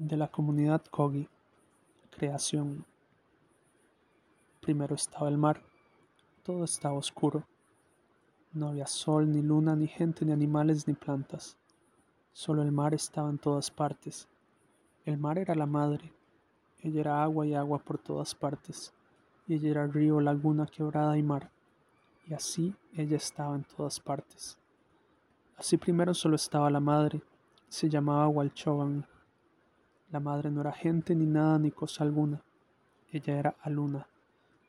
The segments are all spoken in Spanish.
de la comunidad Kogi. Creación. Primero estaba el mar. Todo estaba oscuro. No había sol, ni luna, ni gente, ni animales, ni plantas. Solo el mar estaba en todas partes. El mar era la madre. Ella era agua y agua por todas partes. Ella era río, laguna, quebrada y mar. Y así ella estaba en todas partes. Así primero solo estaba la madre. Se llamaba Walchovan. La madre no era gente ni nada ni cosa alguna. Ella era Aluna.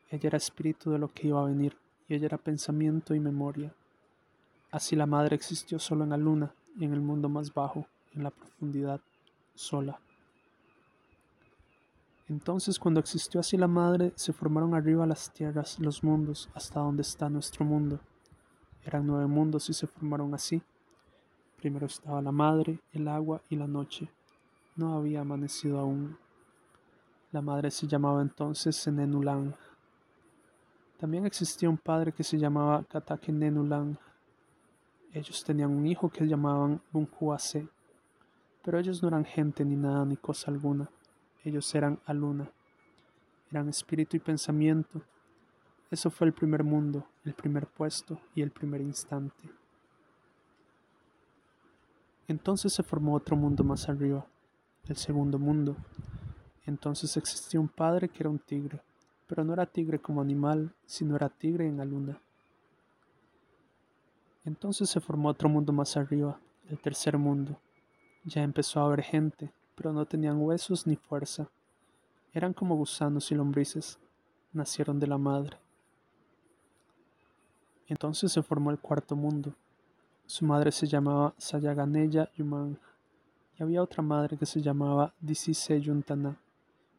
Ella era espíritu de lo que iba a venir, y ella era pensamiento y memoria. Así la madre existió solo en Aluna, y en el mundo más bajo, en la profundidad, sola. Entonces cuando existió así la madre, se formaron arriba las tierras, los mundos, hasta donde está nuestro mundo. Eran nueve mundos y se formaron así. Primero estaba la madre, el agua y la noche. No había amanecido aún. La madre se llamaba entonces Senenulang. También existía un padre que se llamaba Katakenenulang. Ellos tenían un hijo que llamaban Bunkuase, pero ellos no eran gente ni nada ni cosa alguna. Ellos eran Aluna, eran espíritu y pensamiento. Eso fue el primer mundo, el primer puesto y el primer instante. Entonces se formó otro mundo más arriba, el segundo mundo. Entonces existía un padre que era un tigre, pero no era tigre como animal, sino era tigre en la luna. Entonces se formó otro mundo más arriba, el tercer mundo. Ya empezó a haber gente, pero no tenían huesos ni fuerza. Eran como gusanos y lombrices. Nacieron de la madre. Entonces se formó el cuarto mundo. Su madre se llamaba Sayaganeya Había otra madre que se llamaba Disise Yuntana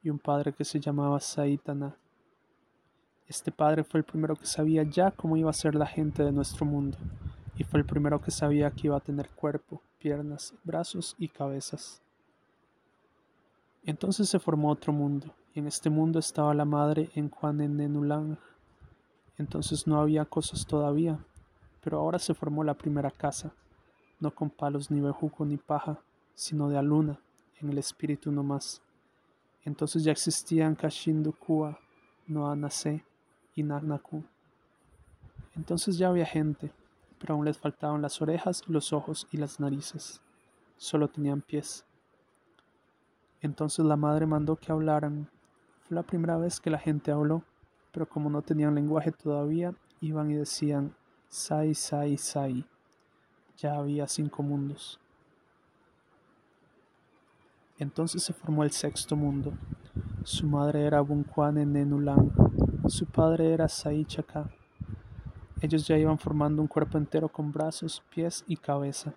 y un padre que se llamaba Saitana. Este padre fue el primero que sabía ya cómo iba a ser la gente de nuestro mundo, y fue el primero que sabía que iba a tener cuerpo, piernas, brazos y cabezas. Entonces se formó otro mundo, y en este mundo estaba la madre en Nenulang. Entonces no había cosas todavía, pero ahora se formó la primera casa, no con palos ni bejuco ni paja, sino de Aluna, en el espíritu no más. Entonces ya existían Kashindukua, Noanase y Nagnaku. Entonces ya había gente, pero aún les faltaban las orejas, los ojos y las narices. Solo tenían pies. Entonces la madre mandó que hablaran. Fue la primera vez que la gente habló, pero como no tenían lenguaje todavía, iban y decían Sai, Sai, Sai. Ya había cinco mundos. Entonces se formó el sexto mundo. Su madre era Bunkwane Nenulang, su padre era Saichaka. Ellos ya iban formando un cuerpo entero con brazos, pies y cabeza.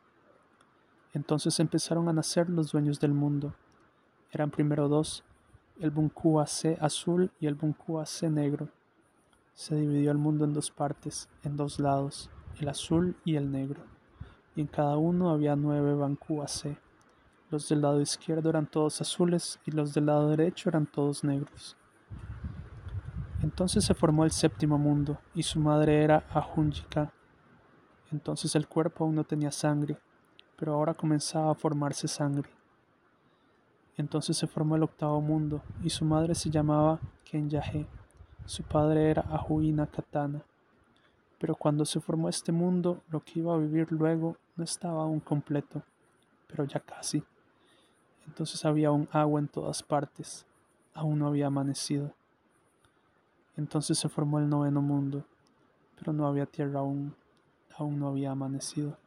Entonces empezaron a nacer los dueños del mundo. Eran primero dos, el C azul y el C negro. Se dividió el mundo en dos partes, en dos lados, el azul y el negro, y en cada uno había nueve C. Los del lado izquierdo eran todos azules y los del lado derecho eran todos negros. Entonces se formó el séptimo mundo y su madre era Ahunjika. Entonces el cuerpo aún no tenía sangre, pero ahora comenzaba a formarse sangre. Entonces se formó el octavo mundo y su madre se llamaba Kenyahe. Su padre era Ahuina Katana. Pero cuando se formó este mundo, lo que iba a vivir luego no estaba aún completo, pero ya casi. Entonces había un agua en todas partes. Aún no había amanecido. Entonces se formó el noveno mundo, pero no había tierra aún. Aún no había amanecido.